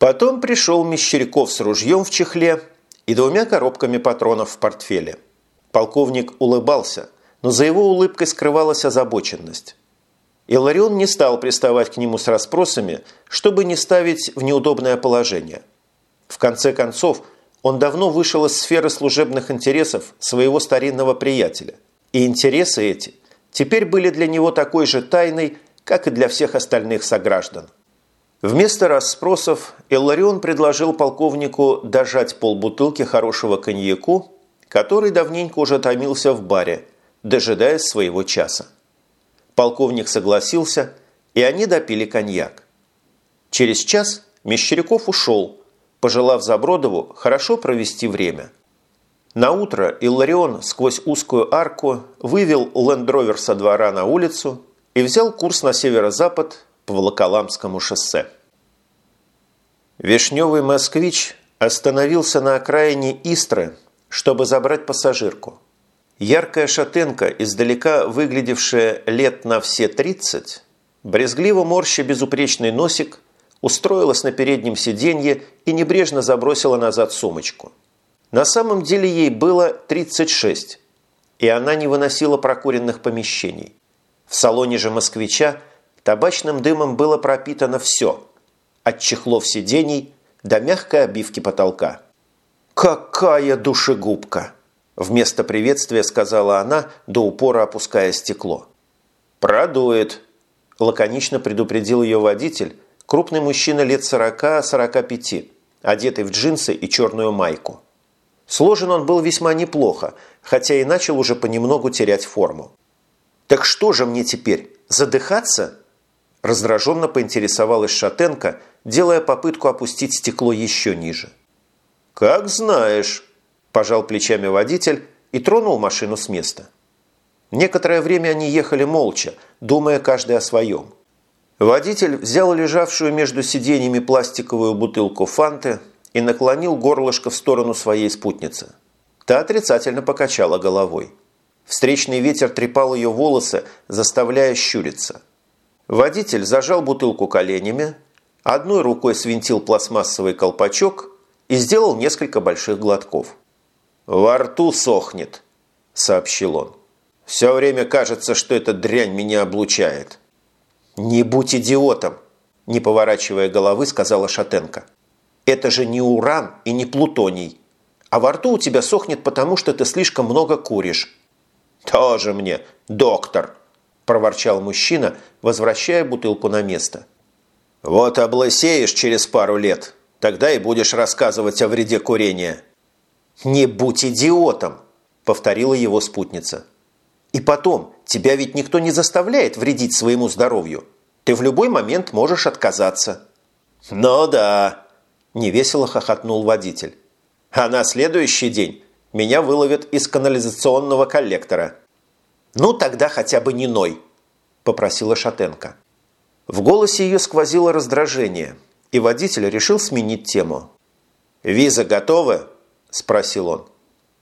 Потом пришел Мещеряков с ружьем в чехле и двумя коробками патронов в портфеле. Полковник улыбался, но за его улыбкой скрывалась озабоченность. Иларион не стал приставать к нему с расспросами, чтобы не ставить в неудобное положение. В конце концов, он давно вышел из сферы служебных интересов своего старинного приятеля, и интересы эти теперь были для него такой же тайной, как и для всех остальных сограждан. Вместо расспросов Илларион предложил полковнику дожать полбутылки хорошего коньяку, который давненько уже томился в баре, дожидаясь своего часа. Полковник согласился, и они допили коньяк. Через час Мещеряков ушел, пожелав Забродову хорошо провести время. На утро Илларион сквозь узкую арку вывел лендровер со двора на улицу и взял курс на северо-запад по Волоколамскому шоссе. Вишневый москвич остановился на окраине Истры, чтобы забрать пассажирку. Яркая шатенка, издалека выглядевшая лет на все 30, брезгливо морща безупречный носик, устроилась на переднем сиденье и небрежно забросила назад сумочку. На самом деле ей было 36, и она не выносила прокуренных помещений. В салоне же москвича табачным дымом было пропитано все, от чехлов сидений до мягкой обивки потолка. «Какая душегубка!» Вместо приветствия сказала она, до упора опуская стекло. «Продует!» – лаконично предупредил ее водитель, крупный мужчина лет 40-45, одетый в джинсы и черную майку. Сложен он был весьма неплохо, хотя и начал уже понемногу терять форму. «Так что же мне теперь, задыхаться?» Раздраженно поинтересовалась Шатенко, делая попытку опустить стекло еще ниже. «Как знаешь», – пожал плечами водитель и тронул машину с места. Некоторое время они ехали молча, думая каждый о своем. Водитель взял лежавшую между сиденьями пластиковую бутылку фанты и наклонил горлышко в сторону своей спутницы. Та отрицательно покачала головой. Встречный ветер трепал ее волосы, заставляя щуриться. Водитель зажал бутылку коленями, одной рукой свинтил пластмассовый колпачок и сделал несколько больших глотков. «Во рту сохнет», – сообщил он. «Все время кажется, что эта дрянь меня облучает». «Не будь идиотом», – не поворачивая головы, сказала Шатенко. «Это же не уран и не плутоний. А во рту у тебя сохнет, потому что ты слишком много куришь. «Тоже мне, доктор!» – проворчал мужчина, возвращая бутылку на место. «Вот облысеешь через пару лет, тогда и будешь рассказывать о вреде курения». «Не будь идиотом!» – повторила его спутница. «И потом, тебя ведь никто не заставляет вредить своему здоровью. Ты в любой момент можешь отказаться». «Ну да!» – невесело хохотнул водитель. «А на следующий день меня выловят из канализационного коллектора». «Ну, тогда хотя бы не ной», – попросила Шатенко. В голосе ее сквозило раздражение, и водитель решил сменить тему. «Виза готова?» – спросил он.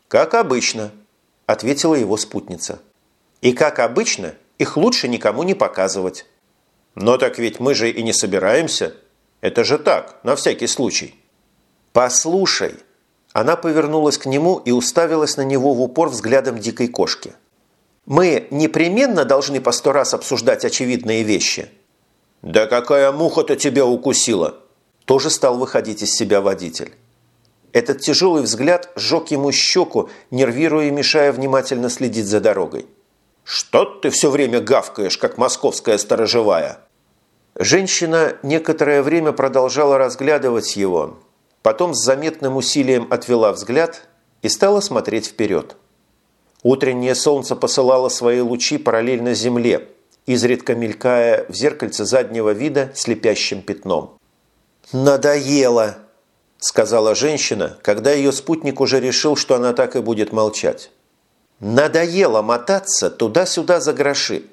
«Как обычно», – ответила его спутница. «И как обычно, их лучше никому не показывать». «Но так ведь мы же и не собираемся. Это же так, на всякий случай». «Послушай», она повернулась к нему и уставилась на него в упор взглядом дикой кошки. «Мы непременно должны по сто раз обсуждать очевидные вещи». «Да какая муха-то тебя укусила?» Тоже стал выходить из себя водитель. Этот тяжелый взгляд сжег ему щеку, нервируя и мешая внимательно следить за дорогой. «Что ты все время гавкаешь, как московская сторожевая?» Женщина некоторое время продолжала разглядывать его, потом с заметным усилием отвела взгляд и стала смотреть вперед. Утреннее солнце посылало свои лучи параллельно земле, изредка мелькая в зеркальце заднего вида слепящим пятном. «Надоело!» – сказала женщина, когда ее спутник уже решил, что она так и будет молчать. «Надоело мотаться туда-сюда за гроши,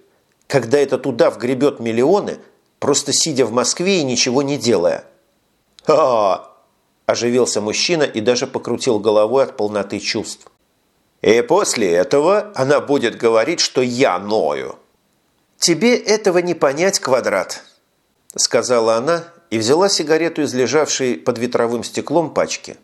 когда это туда вгребет миллионы, просто сидя в Москве и ничего не делая». «А, Оживился мужчина и даже покрутил головой от полноты чувств. «И после этого она будет говорить, что я ною». «Тебе этого не понять, Квадрат», – сказала она и взяла сигарету из лежавшей под ветровым стеклом пачки.